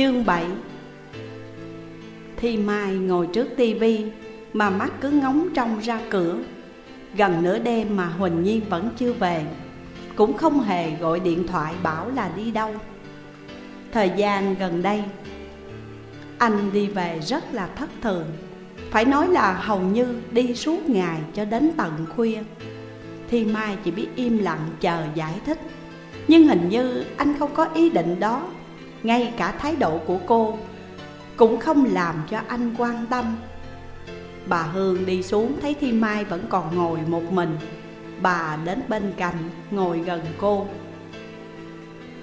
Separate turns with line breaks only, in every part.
Chương 7 thì Mai ngồi trước tivi, Mà mắt cứ ngóng trông ra cửa. Gần nửa đêm mà Huỳnh nhi vẫn chưa về, Cũng không hề gọi điện thoại bảo là đi đâu. Thời gian gần đây, Anh đi về rất là thất thường. Phải nói là hầu như đi suốt ngày cho đến tận khuya. Thì Mai chỉ biết im lặng chờ giải thích. Nhưng hình như anh không có ý định đó. Ngay cả thái độ của cô Cũng không làm cho anh quan tâm Bà Hương đi xuống thấy Thi Mai vẫn còn ngồi một mình, Bà đến bên cạnh ngồi gần cô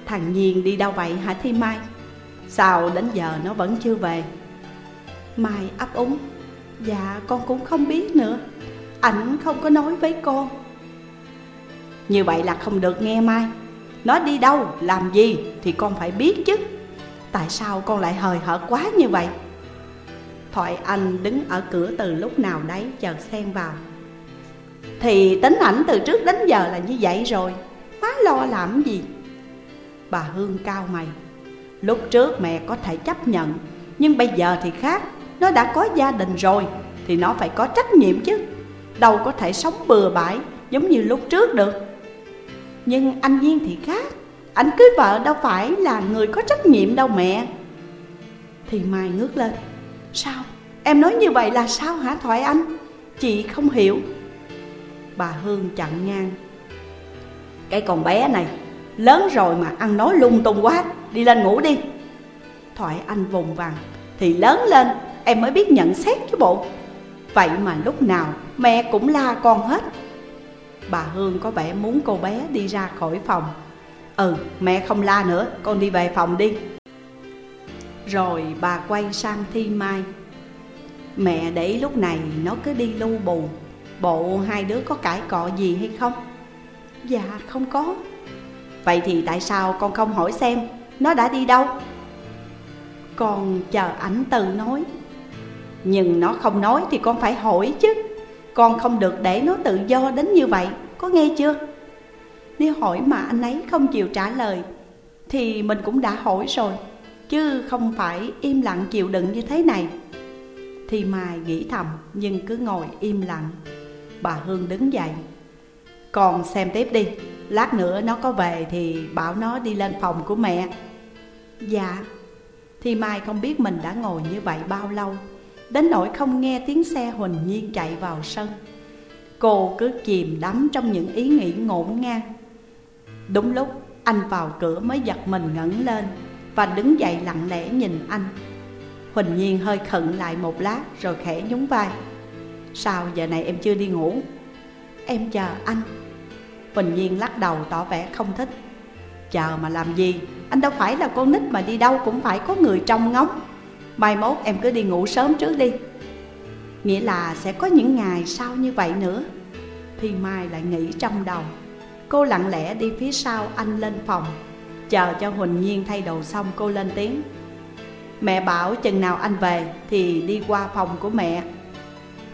Thằng Nhiên đi đâu vậy hả Thi Mai? Sao đến giờ nó vẫn chưa về? Mai ấp úng Dạ con cũng không biết nữa, Ảnh không có nói với con Như vậy là không được nghe Mai nó đi đâu, làm gì thì con phải biết chứ. Tại sao con lại hời hợt quá như vậy? Thoại Anh đứng ở cửa từ lúc nào đấy chờ xen vào. Thì tính ảnh từ trước đến giờ là như vậy rồi Quá lo làm gì? Bà Hương cao mày. Lúc trước mẹ có thể chấp nhận Nhưng bây giờ thì khác. Nó đã có gia đình rồi Thì nó phải có trách nhiệm chứ. Đâu có thể sống bừa bãi Giống như lúc trước được. Nhưng anh Duyên thì khác. Anh cưới vợ đâu phải là người có trách nhiệm đâu mẹ. Thì Mai ngước lên. Sao? Em nói như vậy là sao hả Thoại Anh? Chị không hiểu. Bà Hương chặn ngang. Cái con bé này, Lớn rồi mà ăn nói lung tung quá. Đi lên ngủ đi. Thoại Anh vùng vằng Thì lớn lên, em mới biết nhận xét chứ bộ. Vậy mà lúc nào mẹ cũng la con hết. Bà Hương có vẻ muốn cô bé đi ra khỏi phòng. Ừ mẹ không la nữa, Con đi về phòng đi. Rồi bà quay sang Thi Mai. Mẹ để ý lúc này nó cứ đi lưu bù. Bộ hai đứa có cãi cọ gì hay không? Dạ không có. Vậy thì tại sao con không hỏi xem? Nó đã đi đâu? Con chờ ảnh từ nói. Nhưng nó không nói thì con phải hỏi chứ. Con không được để nó tự do đến như vậy, Có nghe chưa? Nếu hỏi mà anh ấy không chịu trả lời, Thì mình cũng đã hỏi rồi, Chứ không phải im lặng chịu đựng như thế này. Thì Mai nghĩ thầm, nhưng cứ ngồi im lặng. Bà Hương đứng dậy. Con xem tiếp đi, Lát nữa nó có về thì bảo nó đi lên phòng của mẹ. Dạ. Thì Mai không biết mình đã ngồi như vậy bao lâu. Đến nỗi không nghe tiếng xe Huỳnh Nhiên chạy vào sân. Cô cứ chìm đắm trong những ý nghĩ ngổn ngang. Đúng lúc, anh vào cửa mới giật mình ngẩng lên Và đứng dậy lặng lẽ nhìn anh. Huỳnh Nhiên hơi khẩn lại một lát rồi khẽ nhún vai. Sao giờ này em chưa đi ngủ? Em chờ anh. Huỳnh Nhiên lắc đầu tỏ vẻ không thích. Chờ mà làm gì? Anh đâu phải là con nít mà đi đâu cũng phải có người trông ngóng. Mai mốt em cứ đi ngủ sớm trước đi. Nghĩa là sẽ có những ngày sau như vậy nữa. Thì Mai lại nghĩ trong đầu. Cô lặng lẽ đi phía sau anh lên phòng Chờ cho Huỳnh Nhiên thay đồ xong cô lên tiếng. Mẹ bảo chừng nào anh về thì đi qua phòng của mẹ.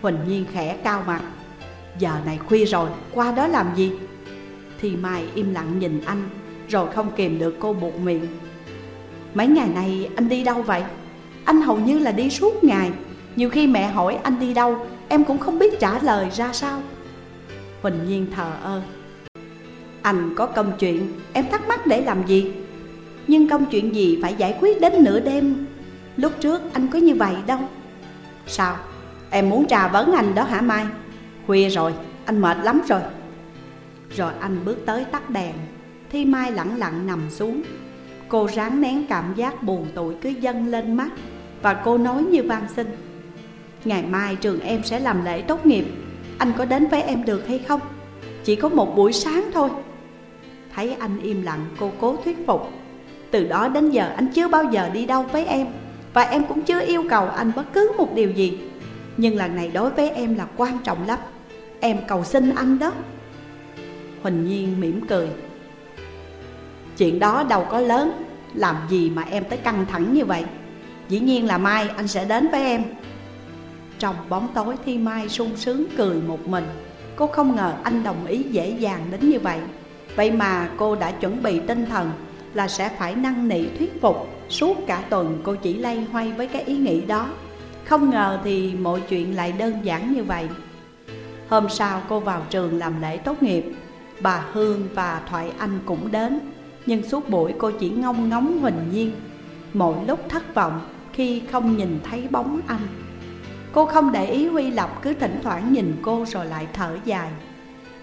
Huỳnh Nhiên khẽ cao mặt. Giờ này khuya rồi, qua đó làm gì? Thì Mai im lặng nhìn anh Rồi không kìm được cô buộc miệng. Mấy ngày nay anh đi đâu vậy? Anh hầu như là đi suốt ngày. Nhiều khi mẹ hỏi anh đi đâu, Em cũng không biết trả lời ra sao. Huỳnh Nhiên thờ ơ. Anh có công chuyện, Em thắc mắc để làm gì? Nhưng công chuyện gì phải giải quyết đến nửa đêm? Lúc trước anh có như vậy đâu. Sao? Em muốn trà vấn anh đó hả Mai? Khuya rồi, Anh mệt lắm rồi. Rồi anh bước tới tắt đèn. Thi Mai lặng lặng nằm xuống. Cô ráng nén cảm giác buồn tủi cứ dâng lên mắt. Và cô nói như van xin. Ngày mai trường em sẽ làm lễ tốt nghiệp. Anh có đến với em được hay không? Chỉ có một buổi sáng thôi. Thấy anh im lặng, cô cố thuyết phục. Từ đó đến giờ anh chưa bao giờ đi đâu với em. Và em cũng chưa yêu cầu anh bất cứ một điều gì. Nhưng lần này đối với em là quan trọng lắm. Em cầu xin anh đó. Huỳnh Nhiên mỉm cười. Chuyện đó đâu có lớn. Làm gì mà em tới căng thẳng như vậy? Dĩ nhiên là mai, anh sẽ đến với em. Trong bóng tối Thi Mai sung sướng cười một mình. Cô không ngờ anh đồng ý dễ dàng đến như vậy. Vậy mà cô đã chuẩn bị tinh thần là sẽ phải năn nỉ thuyết phục. Suốt cả tuần cô chỉ lay hoay với cái ý nghĩ đó. Không ngờ thì mọi chuyện lại đơn giản như vậy. Hôm sau cô vào trường làm lễ tốt nghiệp. Bà Hương và Thoại Anh cũng đến. Nhưng suốt buổi cô chỉ ngông ngóng Huỳnh Nhiên. Mỗi lúc thất vọng khi không nhìn thấy bóng anh. Cô không để ý Huy Lập, cứ thỉnh thoảng nhìn cô rồi lại thở dài.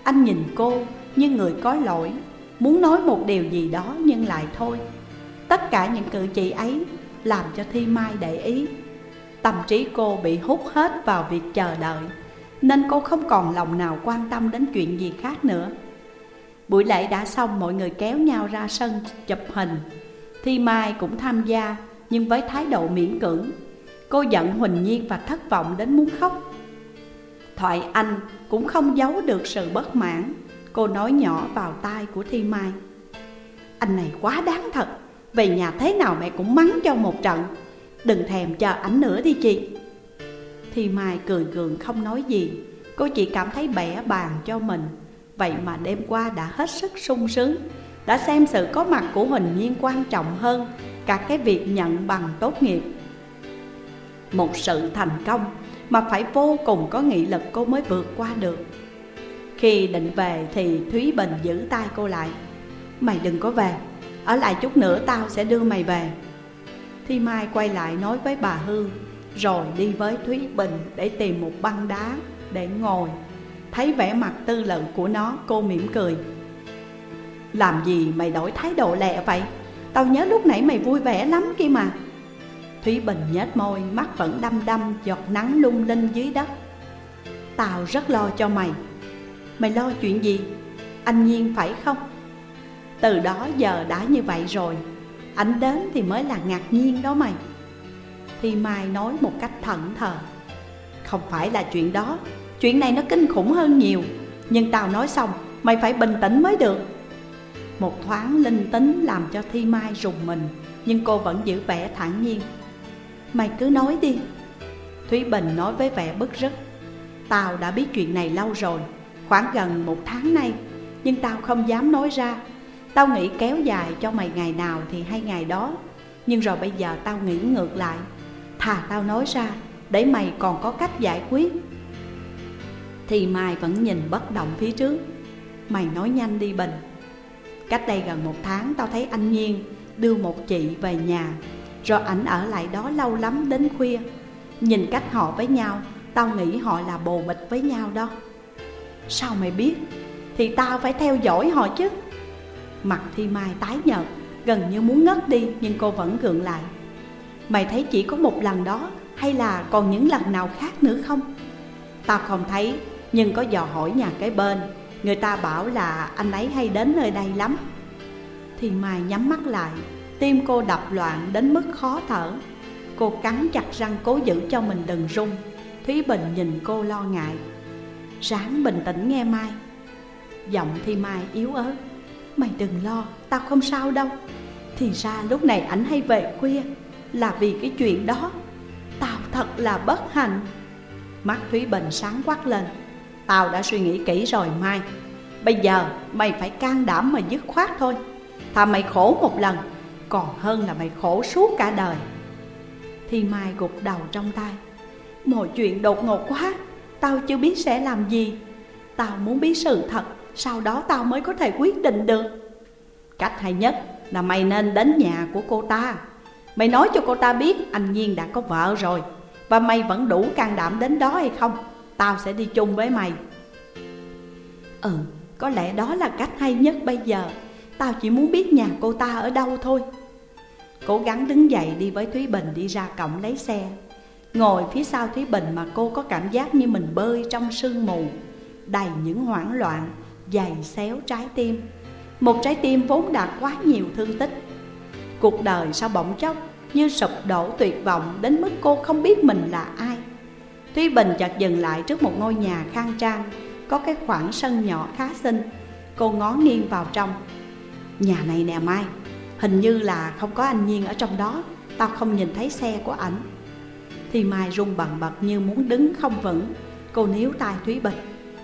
Anh nhìn cô như người có lỗi, Muốn nói một điều gì đó nhưng lại thôi. Tất cả những cử chỉ ấy làm cho Thi Mai để ý. Tâm trí cô bị hút hết vào việc chờ đợi, Nên cô không còn lòng nào quan tâm đến chuyện gì khác nữa. Buổi lễ đã xong, mọi người kéo nhau ra sân chụp hình. Thi Mai cũng tham gia nhưng với thái độ miễn cưỡng, Cô giận Huỳnh Nhiên và thất vọng đến muốn khóc. Thoại Anh cũng không giấu được sự bất mãn, Cô nói nhỏ vào tai của Thi Mai. Anh này quá đáng thật, Về nhà thế nào mẹ cũng mắng cho một trận, Đừng thèm chờ ảnh nữa đi chị. Thi Mai cười gượng không nói gì, Cô chỉ cảm thấy bẻ bàn cho mình. Vậy mà đêm qua đã hết sức sung sướng, Đã xem sự có mặt của Huỳnh Nhiên quan trọng hơn Cả cái việc nhận bằng tốt nghiệp. Một sự thành công mà phải vô cùng có nghị lực cô mới vượt qua được. Khi định về thì Thúy Bình giữ tay cô lại. Mày đừng có về, Ở lại chút nữa tao sẽ đưa mày về. Thi Mai quay lại nói với bà Hương, Rồi đi với Thúy Bình để tìm một băng đá để ngồi. Thấy vẻ mặt tư lự của nó, cô mỉm cười. Làm gì mày đổi thái độ lẹ vậy? Tao nhớ lúc nãy mày vui vẻ lắm kia mà. Thúy Bình nhếch môi, Mắt vẫn đăm đăm, Giọt nắng lung linh dưới đất. Tao rất lo cho mày. Mày lo chuyện gì? Anh Nhiên phải không? Từ đó giờ đã như vậy rồi. Anh đến thì mới là ngạc nhiên đó mày. Thì Mai nói một cách thận thờ. Không phải là chuyện đó. Chuyện này nó kinh khủng hơn nhiều. Nhưng tao nói xong, Mày phải bình tĩnh mới được. Một thoáng linh tính làm cho Thi Mai rùng mình, Nhưng cô vẫn giữ vẻ thản nhiên. Mày cứ nói đi. Thúy Bình nói với vẻ bức rứt. Tao đã biết chuyện này lâu rồi, Khoảng gần một tháng nay, Nhưng tao không dám nói ra. Tao nghĩ kéo dài cho mày ngày nào thì hay ngày đó, Nhưng rồi bây giờ tao nghĩ ngược lại. Thà tao nói ra, Để mày còn có cách giải quyết. Thì Mai vẫn nhìn bất động phía trước. Mày nói nhanh đi Bình. Cách đây gần một tháng tao thấy anh Nhiên đưa một chị về nhà, Rồi ảnh ở lại đó lâu lắm đến khuya. Nhìn cách họ với nhau, Tao nghĩ họ là bồ bịch với nhau đó. Sao mày biết? Thì tao phải theo dõi họ chứ. Mặt Thi Mai tái nhợt, Gần như muốn ngất đi, Nhưng cô vẫn gượng lại. Mày thấy chỉ có một lần đó, Hay là còn những lần nào khác nữa không? Tao không thấy, Nhưng có dò hỏi nhà cái bên. Người ta bảo là anh ấy hay đến nơi đây lắm. Thì Mai nhắm mắt lại Tim cô đập loạn đến mức khó thở. Cô cắn chặt răng cố giữ cho mình đừng rung. Thúy Bình nhìn cô lo ngại. Ráng bình tĩnh nghe Mai. Giọng Thi Mai yếu ớt. Mày đừng lo, tao không sao đâu. Thì ra lúc này ảnh hay về khuya Là vì cái chuyện đó. Tao thật là bất hạnh. Mắt Thúy Bình sáng quắc lên. Tao đã suy nghĩ kỹ rồi, Mai. Bây giờ mày phải can đảm mà dứt khoát thôi. Thà mày khổ một lần, Còn hơn là mày khổ suốt cả đời. Thì Mai gục đầu trong tay. Mọi chuyện đột ngột quá, Tao chưa biết sẽ làm gì. Tao muốn biết sự thật, Sau đó tao mới có thể quyết định được. Cách hay nhất là mày nên đến nhà của cô ta. Mày nói cho cô ta biết anh Nhiên đã có vợ rồi, Và mày vẫn đủ can đảm đến đó hay không? Tao sẽ đi chung với mày. Ừ, có lẽ đó là cách hay nhất bây giờ. Tao chỉ muốn biết nhà cô ta ở đâu thôi. Cố gắng đứng dậy đi với Thúy Bình đi ra cổng lấy xe. Ngồi phía sau Thúy Bình mà cô có cảm giác như mình bơi trong sương mù Đầy những hoảng loạn, dày xéo trái tim. Một trái tim vốn đã quá nhiều thương tích. Cuộc đời sao bỗng chốc như sụp đổ tuyệt vọng Đến mức cô không biết mình là ai. Thúy Bình chợt dừng lại trước một ngôi nhà khang trang Có cái khoảng sân nhỏ khá xinh Cô ngó nghiêng vào trong. Nhà này nè Mai Hình như là không có anh Nhiên ở trong đó Tao không nhìn thấy xe của ảnh. Thì Mai run bần bật như muốn đứng không vững Cô níu tay Thúy Bình.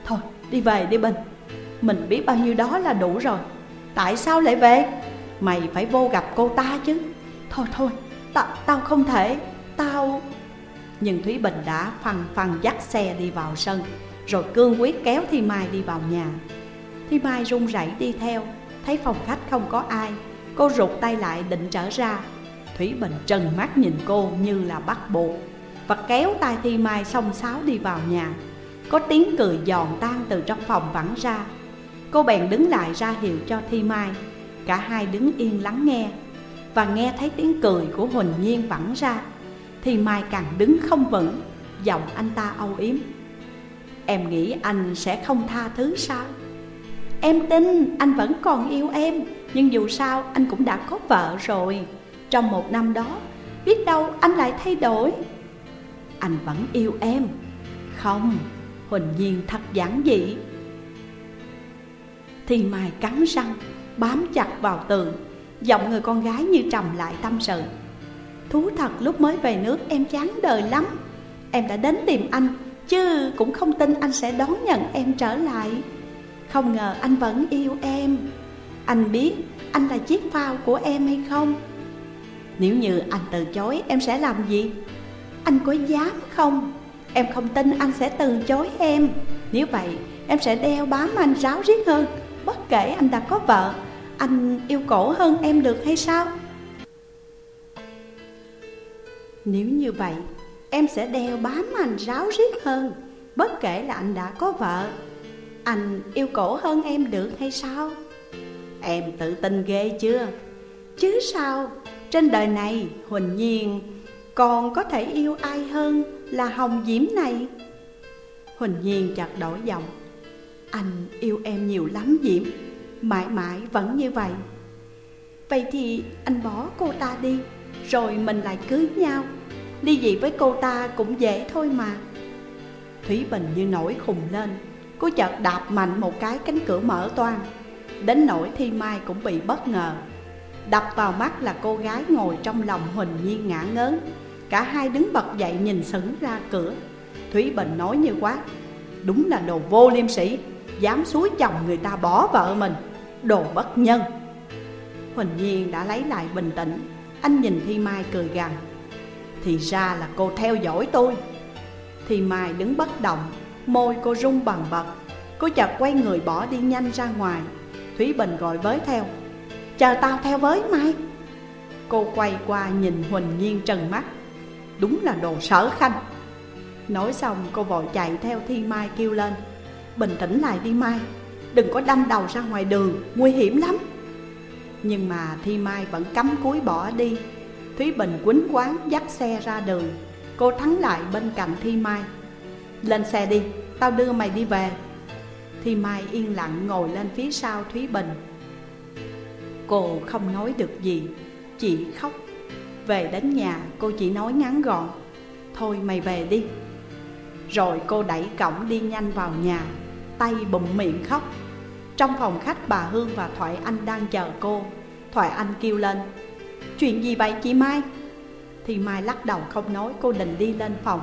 Thôi đi về đi Bình Mình biết bao nhiêu đó là đủ rồi Tại sao lại về? Mày phải vô gặp cô ta chứ. Thôi thôi, tao, tao không thể, tao... Nhưng Thúy Bình đã phăng phăng dắt xe đi vào sân, Rồi cương quyết kéo Thi Mai đi vào nhà. Thi Mai run rẩy đi theo, Thấy phòng khách không có ai, Cô rụt tay lại định trở ra. Thúy Bình trần mắt nhìn cô như là bắt buộc Và kéo tay Thi Mai xông xáo đi vào nhà. Có tiếng cười giòn tan từ trong phòng vẳng ra. Cô bèn đứng lại ra hiệu cho Thi Mai. Cả hai đứng yên lắng nghe Và nghe thấy tiếng cười của Huỳnh Nhiên vẳng ra thì Mai càng đứng không vững, Giọng anh ta âu yếm. Em nghĩ anh sẽ không tha thứ sao? Em tin anh vẫn còn yêu em, Nhưng dù sao anh cũng đã có vợ rồi. Trong một năm đó, Biết đâu anh lại thay đổi. Anh vẫn yêu em. Không, Huỳnh Nhiên thật giản dị. Thì Mai cắn răng, Bám chặt vào tường, Giọng người con gái như trầm lại tâm sự. Thú thật, lúc mới về nước em chán đời lắm Em đã đến tìm anh, Chứ cũng không tin anh sẽ đón nhận em trở lại Không ngờ anh vẫn yêu em Anh biết anh là chiếc phao của em hay không? Nếu như anh từ chối, em sẽ làm gì? Anh có dám không? Em không tin anh sẽ từ chối em Nếu vậy, em sẽ đeo bám anh ráo riết hơn Bất kể anh đã có vợ, Anh yêu cổ hơn em được hay sao? Nếu như vậy, em sẽ đeo bám anh ráo riết hơn, Bất kể là anh đã có vợ Anh yêu cổ hơn em được hay sao? Em tự tin ghê chưa? Chứ sao? Trên đời này, Huỳnh Nhiên, còn có thể yêu ai hơn là Hồng Diễm này Huỳnh Nhiên chợt đổi giọng Anh yêu em nhiều lắm, Diễm Mãi mãi vẫn như vậy Vậy thì anh bỏ cô ta đi, Rồi mình lại cưới nhau Ly dị với cô ta cũng dễ thôi mà. Thúy Bình như nổi khùng lên. Cô chợt đạp mạnh một cái cánh cửa mở toan. Đến nỗi Thi Mai cũng bị bất ngờ. Đập vào mắt là cô gái ngồi trong lòng Huỳnh Nhiên ngã ngớn. Cả hai đứng bật dậy nhìn sững ra cửa. Thúy Bình nói như quá Đúng là đồ vô liêm sĩ Dám suối chồng người ta bỏ vợ mình, Đồ bất nhân. Huỳnh Nhiên đã lấy lại bình tĩnh. Anh nhìn Thi Mai cười gằn thì ra là cô theo dõi tôi. Thì Mai đứng bất động, Môi cô rung bằng bật. Cô chợt quay người bỏ đi nhanh ra ngoài. Thúy Bình gọi với theo, Chờ tao theo với Mai Cô quay qua nhìn Huỳnh Nhiên trần mắt. Đúng là đồ sở khanh. Nói xong, cô vội chạy theo Thi Mai kêu lên, Bình tĩnh lại đi Mai, Đừng có đâm đầu ra ngoài đường, Nguy hiểm lắm. Nhưng mà Thi Mai vẫn cắm cúi bỏ đi. Thúy Bình quýnh quán dắt xe ra đường. Cô thắng lại bên cạnh Thi Mai. Lên xe đi, tao đưa mày đi về. Thi Mai yên lặng ngồi lên phía sau Thúy Bình. Cô không nói được gì, chỉ khóc. Về đến nhà cô chỉ nói ngắn gọn Thôi mày về đi. Rồi cô đẩy cổng đi nhanh vào nhà Tay bụng miệng khóc. Trong phòng khách bà Hương và Thoại Anh đang chờ cô. Thoại Anh kêu lên Chuyện gì vậy chị Mai? Thì Mai lắc đầu không nói, cô định đi lên phòng.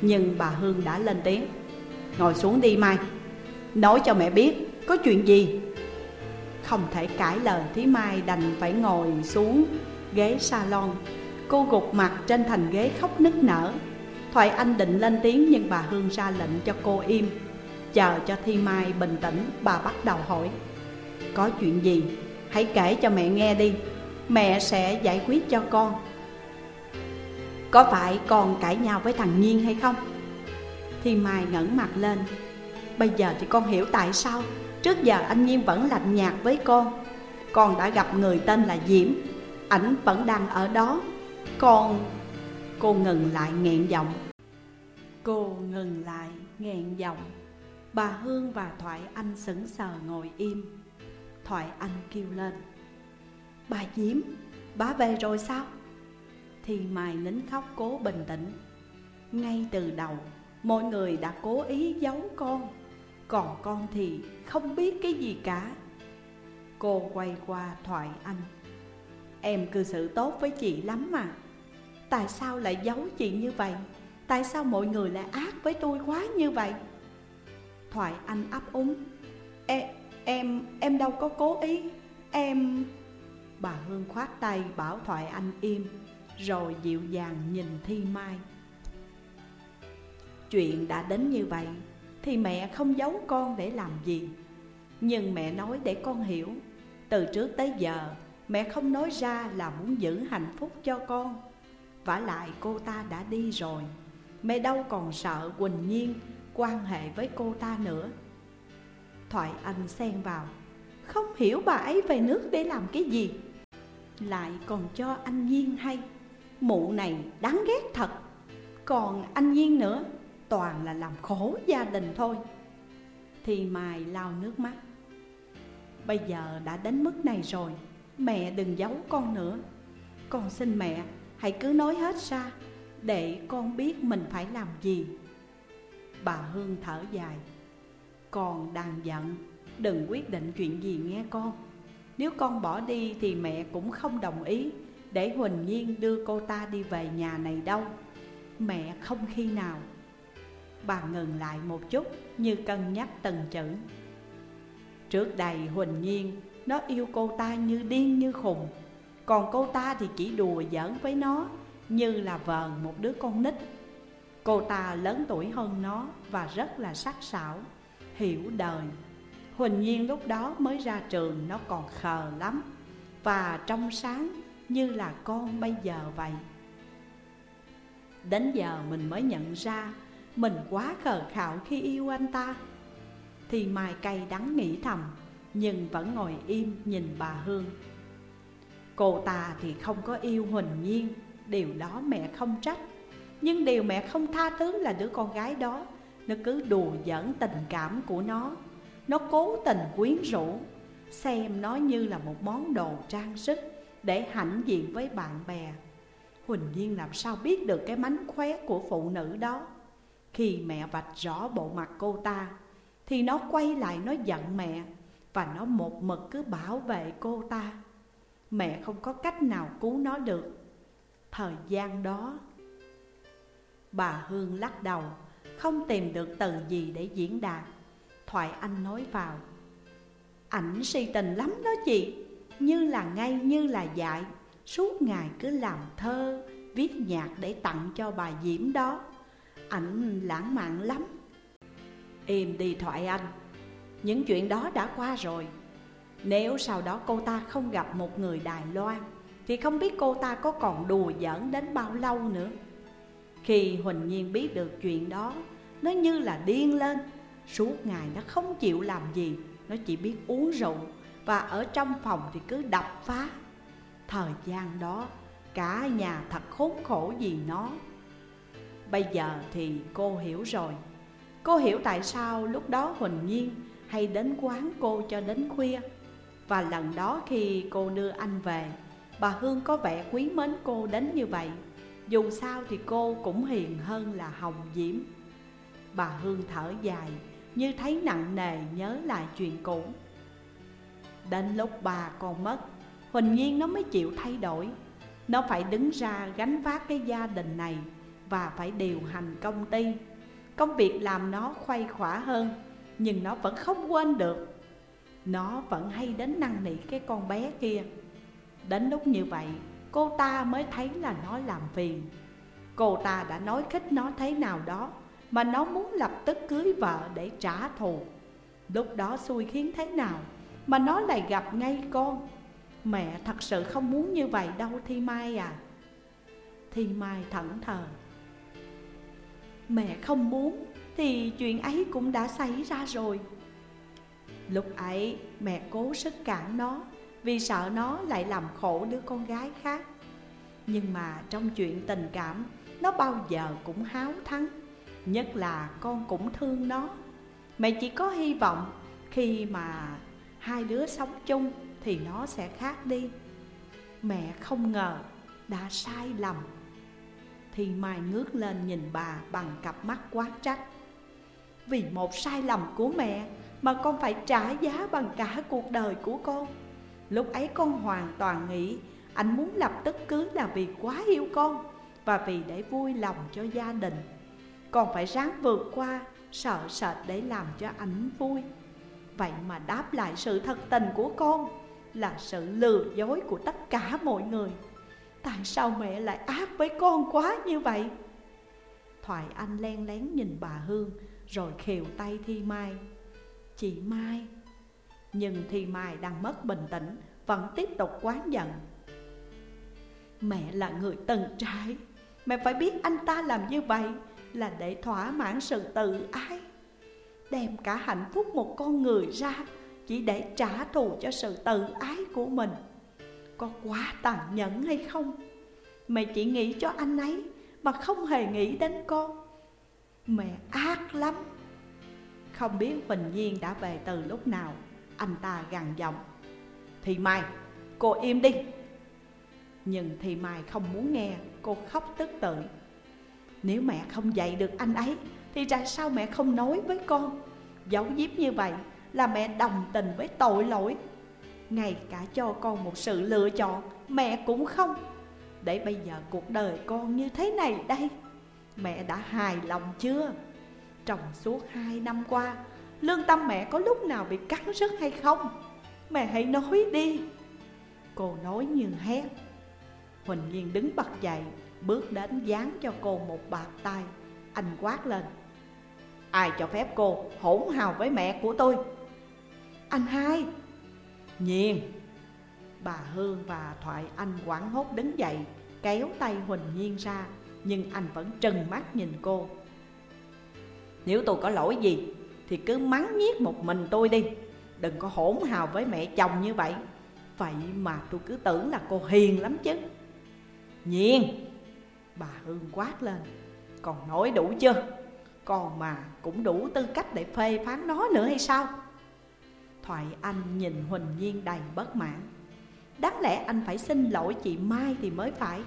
Nhưng bà Hương đã lên tiếng. Ngồi xuống đi Mai. Nói cho mẹ biết, có chuyện gì? Không thể cãi lời, Thí Mai đành phải ngồi xuống ghế salon. Cô gục mặt trên thành ghế khóc nức nở. Thoại Anh định lên tiếng nhưng bà Hương ra lệnh cho cô im. Chờ cho Thi Mai bình tĩnh, bà bắt đầu hỏi. Có chuyện gì? Hãy kể cho mẹ nghe đi. Mẹ sẽ giải quyết cho con. Có phải con cãi nhau với thằng Nhiên hay không? thì Mai ngẩng mặt lên. Bây giờ thì con hiểu tại sao. Trước giờ anh Nhiên vẫn lạnh nhạt với con. Con đã gặp người tên là Diễm. Ảnh vẫn đang ở đó. Con... Cô ngừng lại nghẹn giọng. Cô ngừng lại nghẹn giọng. Bà Hương và Thoại Anh sững sờ ngồi im. Thoại Anh kêu lên. Bà Diễm, bà về rồi sao? Thì Mai nín khóc cố bình tĩnh. Ngay từ đầu, mọi người đã cố ý giấu con. Còn con thì không biết cái gì cả. Cô quay qua thoại anh. Em cư xử tốt với chị lắm mà. Tại sao lại giấu chị như vậy? Tại sao mọi người lại ác với tôi quá như vậy? Thoại anh ấp úng. Em, em, em đâu có cố ý. Em... Bà Hương khoát tay bảo Thoại Anh im, Rồi dịu dàng nhìn Thi Mai. Chuyện đã đến như vậy Thì mẹ không giấu con để làm gì. Nhưng mẹ nói để con hiểu, Từ trước tới giờ Mẹ không nói ra là muốn giữ hạnh phúc cho con. Vả lại cô ta đã đi rồi, Mẹ đâu còn sợ Quỳnh Nhiên quan hệ với cô ta nữa. Thoại Anh xen vào, Không hiểu bà ấy về nước để làm cái gì? Lại còn cho anh Nhiên hay. Mụ này đáng ghét thật. Còn anh Nhiên nữa, Toàn là làm khổ gia đình thôi. Thì Mai lau nước mắt. Bây giờ đã đến mức này rồi, Mẹ đừng giấu con nữa. Con xin mẹ, hãy cứ nói hết ra, Để con biết mình phải làm gì. Bà Hương thở dài. Con đang giận, Đừng quyết định chuyện gì nghe con. Nếu con bỏ đi thì mẹ cũng không đồng ý Để Huỳnh Nhiên đưa cô ta đi về nhà này đâu. Mẹ không khi nào. Bà ngừng lại một chút như cân nhắc từng chữ. Trước đây Huỳnh Nhiên, nó yêu cô ta như điên như khùng. Còn cô ta thì chỉ đùa giỡn với nó Như là vờn một đứa con nít. Cô ta lớn tuổi hơn nó và rất là sắc sảo, Hiểu đời. Huỳnh Nhiên lúc đó mới ra trường, nó còn khờ lắm. Và trong sáng như là con bây giờ vậy. Đến giờ mình mới nhận ra Mình quá khờ khạo khi yêu anh ta. Thì Mai cay đắng nghĩ thầm, Nhưng vẫn ngồi im nhìn bà Hương. Cô ta thì không có yêu Huỳnh Nhiên, Điều đó mẹ không trách. Nhưng điều mẹ không tha thứ là đứa con gái đó, Nó cứ đùa giỡn tình cảm của nó. Nó cố tình quyến rũ, Xem nó như là một món đồ trang sức Để hãnh diện với bạn bè. Huỳnh Nhiên làm sao biết được cái mánh khóe của phụ nữ đó? Khi mẹ vạch rõ bộ mặt cô ta, Thì nó quay lại nó giận mẹ Và nó một mực cứ bảo vệ cô ta. Mẹ không có cách nào cứu nó được. Thời gian đó, Bà Hương lắc đầu, Không tìm được từ gì để diễn đạt. Thoại Anh nói vào. Ảnh si tình lắm đó chị, Như là ngay như là dại. Suốt ngày cứ làm thơ, Viết nhạc để tặng cho bà Diễm đó. Ảnh lãng mạn lắm. Im đi Thoại Anh. Những chuyện đó đã qua rồi. Nếu sau đó cô ta không gặp một người Đài Loan, Thì không biết cô ta có còn đùa giỡn đến bao lâu nữa. Khi Huỳnh Nhiên biết được chuyện đó, Nó như là điên lên. Suốt ngày nó không chịu làm gì, Nó chỉ biết uống rượu Và ở trong phòng thì cứ đập phá. Thời gian đó, Cả nhà thật khốn khổ vì nó. Bây giờ thì cô hiểu rồi. Cô hiểu tại sao lúc đó Huỳnh Nhiên hay đến quán cô cho đến khuya. Và lần đó khi cô đưa anh về, Bà Hương có vẻ quý mến cô đến như vậy. Dù sao thì cô cũng hiền hơn là Hồng Diễm. Bà Hương thở dài. Như thấy nặng nề nhớ lại chuyện cũ. Đến lúc bà còn mất, Huỳnh Nhiên nó mới chịu thay đổi. Nó phải đứng ra gánh vác cái gia đình này Và phải điều hành công ty. Công việc làm nó khuây khỏa hơn, Nhưng nó vẫn không quên được. Nó vẫn hay đến năn nỉ cái con bé kia. Đến lúc như vậy, Cô ta mới thấy là nó làm phiền. Cô ta đã nói khích nó thế nào đó. Mà nó muốn lập tức cưới vợ để trả thù. Lúc đó xui khiến thế nào Mà nó lại gặp ngay con? Mẹ thật sự không muốn như vậy đâu, Thi Mai à. Thi Mai thẫn thờ. Mẹ không muốn Thì chuyện ấy cũng đã xảy ra rồi. Lúc ấy mẹ cố sức cản nó vì sợ nó lại làm khổ đứa con gái khác. Nhưng mà trong chuyện tình cảm, Nó bao giờ cũng háo thắng. Nhất là con cũng thương nó. Mẹ chỉ có hy vọng Khi mà hai đứa sống chung Thì nó sẽ khác đi. Mẹ không ngờ đã sai lầm, Thì Mai ngước lên nhìn bà bằng cặp mắt quá trách. Vì một sai lầm của mẹ Mà con phải trả giá bằng cả cuộc đời của con. Lúc ấy con hoàn toàn nghĩ anh muốn lập tức cưới là vì quá yêu con Và vì để vui lòng cho gia đình. Còn phải ráng vượt qua, sợ sệt để làm cho ảnh vui. Vậy mà đáp lại sự thật tình của con là sự lừa dối của tất cả mọi người. Tại sao mẹ lại ác với con quá như vậy? Thoại Anh len lén nhìn bà Hương, Rồi khều tay Thi Mai. Chị Mai, Nhưng Thi Mai đang mất bình tĩnh, Vẫn tiếp tục quán giận. Mẹ là người từng trải, Mẹ phải biết anh ta làm như vậy. Là để thỏa mãn sự tự ái Đem cả hạnh phúc một con người ra Chỉ để trả thù cho sự tự ái của mình. Có quá tàn nhẫn hay không? Mẹ chỉ nghĩ cho anh ấy Mà không hề nghĩ đến con. Mẹ ác lắm. Không biết Huỳnh Nhiên đã về từ lúc nào Anh ta gằn giọng. Thì Mai, cô im đi. Nhưng thì Mai không muốn nghe Cô khóc tức tưởi. Nếu mẹ không dạy được anh ấy, Thì tại sao mẹ không nói với con? Giấu giếm như vậy Là mẹ đồng tình với tội lỗi. Ngay cả cho con một sự lựa chọn, Mẹ cũng không. Để bây giờ cuộc đời con như thế này đây, Mẹ đã hài lòng chưa? Trong suốt hai năm qua, Lương tâm mẹ có lúc nào bị cắn rứt hay không? Mẹ hãy nói đi. Cô nói như hét. Huỳnh Nhiên đứng bật dậy Bước đến dán cho cô một bạt tay. Anh quát lên. Ai cho phép cô hỗn hào với mẹ của tôi? Anh hai. Nhiên. Bà Hương và Thoại Anh quảng hốt đứng dậy, Kéo tay Huỳnh Nhiên ra, Nhưng anh vẫn trừng mắt nhìn cô. Nếu tôi có lỗi gì, Thì cứ mắng nhiếc một mình tôi đi. Đừng có hỗn hào với mẹ chồng như vậy. Vậy mà tôi cứ tưởng là cô hiền lắm chứ. Nhiên. Bà Hương quát lên, Còn nói đủ chưa? Còn mà cũng đủ tư cách để phê phán nó nữa hay sao? Thoại Anh nhìn Huỳnh Nhiên đầy bất mãn. Đáng lẽ anh phải xin lỗi chị Mai thì mới phải.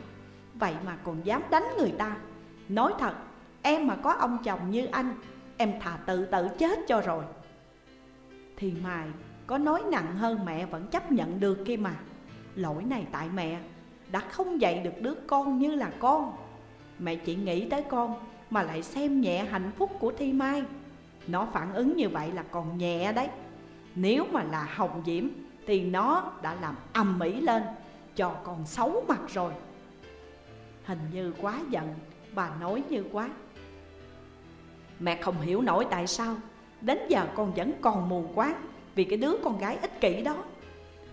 Vậy mà còn dám đánh người ta. Nói thật, Em mà có ông chồng như anh, Em thà tự tử chết cho rồi. Thì Mai có nói nặng hơn mẹ vẫn chấp nhận được kia mà. Lỗi này tại mẹ đã không dạy được đứa con như là con. Mẹ chỉ nghĩ tới con mà lại xem nhẹ hạnh phúc của Thi Mai. Nó phản ứng như vậy là còn nhẹ đấy. Nếu mà là Hồng Diễm thì nó đã làm ầm ĩ lên, Cho con xấu mặt rồi. Hình như quá giận, Bà nói như quá. Mẹ không hiểu nổi tại sao, Đến giờ con vẫn còn mù quáng Vì cái đứa con gái ích kỷ đó.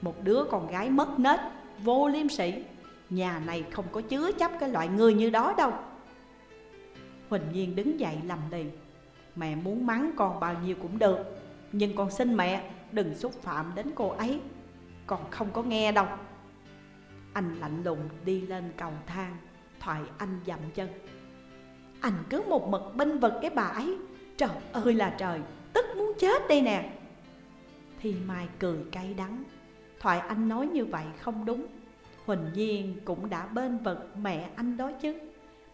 Một đứa con gái mất nết, Vô liêm sĩ Nhà này không có chứa chấp cái loại người như đó đâu. Huỳnh Nhiên đứng dậy lầm đi Mẹ muốn mắng con bao nhiêu cũng được, Nhưng con xin mẹ đừng xúc phạm đến cô ấy. Con không có nghe đâu. Anh lạnh lùng đi lên cầu thang, Thoại anh dậm chân. Anh cứ một mực binh vực cái bà ấy. Trời ơi là trời, Tức muốn chết đây nè. Thì Mai cười cay đắng. Thoại anh nói như vậy không đúng. Huỳnh Nhiên cũng đã bên vực mẹ anh đó chứ.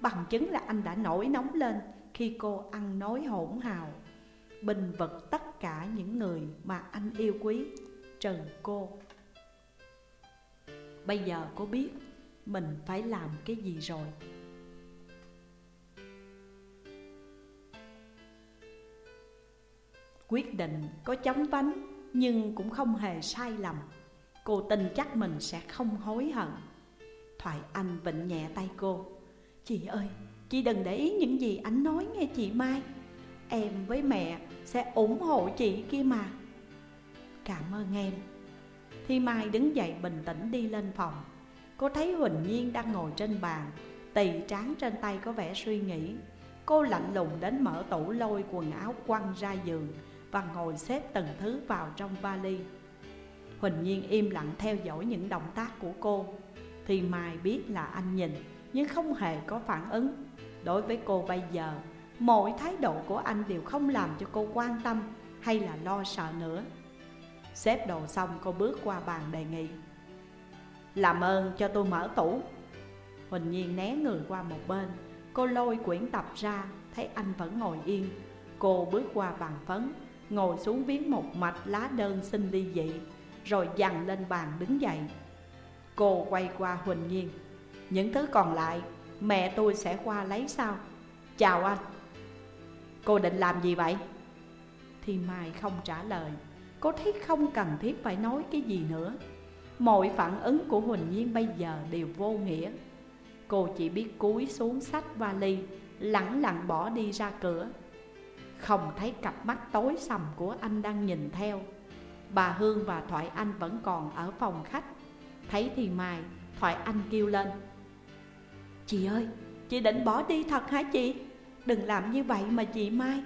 Bằng chứng là anh đã nổi nóng lên khi cô ăn nói hỗn hào Bình vực tất cả những người mà anh yêu quý. Trừ cô. Bây giờ cô biết mình phải làm cái gì rồi. Quyết định có chóng vánh nhưng cũng không hề sai lầm. Cô tin chắc mình sẽ không hối hận. Thoại Anh vịnh nhẹ tay cô. Chị ơi, chị đừng để ý những gì anh nói nghe chị Mai. Em với mẹ sẽ ủng hộ chị kia mà. Cảm ơn em. Thi Mai đứng dậy bình tĩnh đi lên phòng. Cô thấy Huỳnh Nhiên đang ngồi trên bàn Tỳ tráng trên tay có vẻ suy nghĩ. Cô lạnh lùng đến mở tủ lôi quần áo quăng ra giường Và ngồi xếp từng thứ vào trong vali. Huỳnh Nhiên im lặng theo dõi những động tác của cô. Thì Mai biết là anh nhìn, nhưng không hề có phản ứng. Đối với cô bây giờ, Mọi thái độ của anh đều không làm cho cô quan tâm hay là lo sợ nữa. Xếp đồ xong, cô bước qua bàn đề nghị. Làm ơn cho tôi mở tủ. Huỳnh Nhiên né người qua một bên. Cô lôi quyển tập ra, Thấy anh vẫn ngồi yên. Cô bước qua bàn phấn, Ngồi xuống viết một mạch lá đơn xin ly dị rồi dằn lên bàn đứng dậy. Cô quay qua Huỳnh Nhiên. Những thứ còn lại, mẹ tôi sẽ qua lấy sao Chào anh. Cô định làm gì vậy? Thì Mai không trả lời. Cô thấy không cần thiết phải nói cái gì nữa. Mọi phản ứng của Huỳnh Nhiên bây giờ đều vô nghĩa. Cô chỉ biết cúi xuống sách vali, Lẳng lặng bỏ đi ra cửa. Không thấy cặp mắt tối sầm của anh đang nhìn theo. Bà Hương và Thoại Anh vẫn còn ở phòng khách. Thấy thì Mai, Thoại Anh kêu lên. Chị ơi, chị định bỏ đi thật hả chị? Đừng làm như vậy mà chị Mai.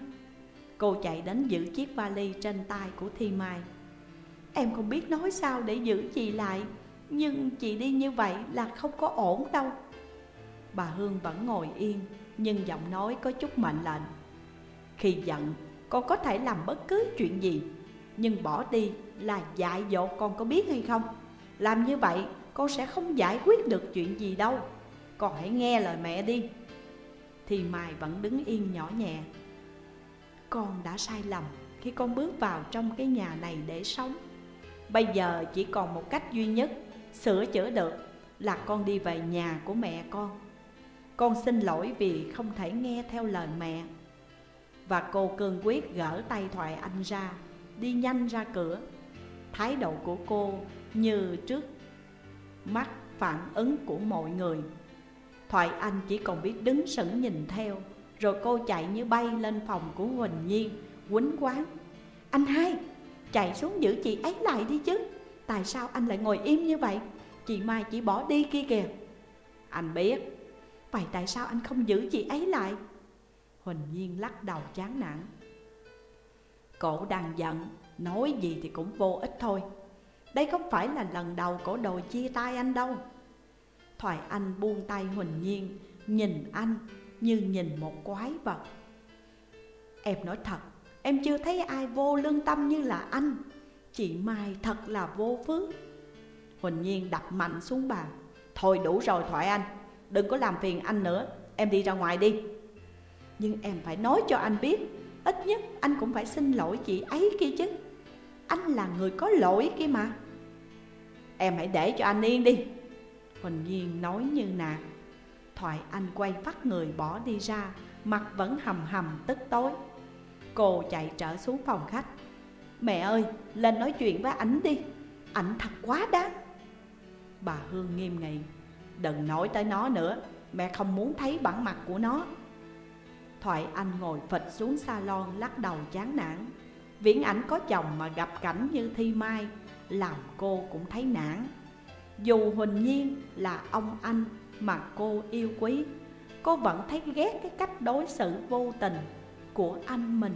Cô chạy đến giữ chiếc vali trên tay của Thi Mai. Em không biết nói sao để giữ chị lại Nhưng chị đi như vậy là không có ổn đâu. Bà Hương vẫn ngồi yên Nhưng giọng nói có chút mệnh lệnh. Khi giận con có thể làm bất cứ chuyện gì. Nhưng bỏ đi là dại dột con có biết hay không? Làm như vậy, con sẽ không giải quyết được chuyện gì đâu. Con hãy nghe lời mẹ đi. Thì Mai vẫn đứng yên nhỏ nhẹ. Con đã sai lầm khi con bước vào trong cái nhà này để sống. Bây giờ chỉ còn một cách duy nhất, Sửa chữa được là con đi về nhà của mẹ con. Con xin lỗi vì không thể nghe theo lời mẹ. Và cô cương quyết gỡ tay thoại anh ra. Đi nhanh ra cửa. Thái độ của cô như trước mắt phản ứng của mọi người. Thoại Anh chỉ còn biết đứng sững nhìn theo, Rồi cô chạy như bay lên phòng của Huỳnh Nhiên Quýnh quán. Anh hai, Chạy xuống giữ chị ấy lại đi chứ. Tại sao anh lại ngồi im như vậy? Chị Mai chỉ bỏ đi kia kìa. Anh biết. Vậy tại sao anh không giữ chị ấy lại? Huỳnh Nhiên lắc đầu chán nản. Cổ đang giận, Nói gì thì cũng vô ích thôi. Đây không phải là lần đầu cổ đòi chia tay anh đâu. Thoại anh buông tay Huỳnh Nhiên, Nhìn anh như nhìn một quái vật. Em nói thật, Em chưa thấy ai vô lương tâm như là anh. Chị Mai thật là vô phước. Huỳnh Nhiên đập mạnh xuống bàn. Thôi đủ rồi Thoại Anh, Đừng có làm phiền anh nữa, Em đi ra ngoài đi. Nhưng em phải nói cho anh biết Ít nhất anh cũng phải xin lỗi chị ấy kia chứ. Anh là người có lỗi kia mà. Em hãy để cho anh yên đi. Huỳnh Nhiên nói như nạt Thoại Anh quay phát người bỏ đi ra Mặt vẫn hầm hầm tức tối. Cô chạy trở xuống phòng khách. Mẹ ơi, lên nói chuyện với ảnh đi. Ảnh thật quá đáng. Bà Hương nghiêm nghị. Đừng nói tới nó nữa. Mẹ không muốn thấy bản mặt của nó. Thoại Anh ngồi phịch xuống salon lắc đầu chán nản. Viễn ảnh có chồng mà gặp cảnh như Thi Mai, Làm cô cũng thấy nản. Dù Huỳnh Nhiên là ông anh mà cô yêu quý, Cô vẫn thấy ghét cái cách đối xử vô tình của anh mình.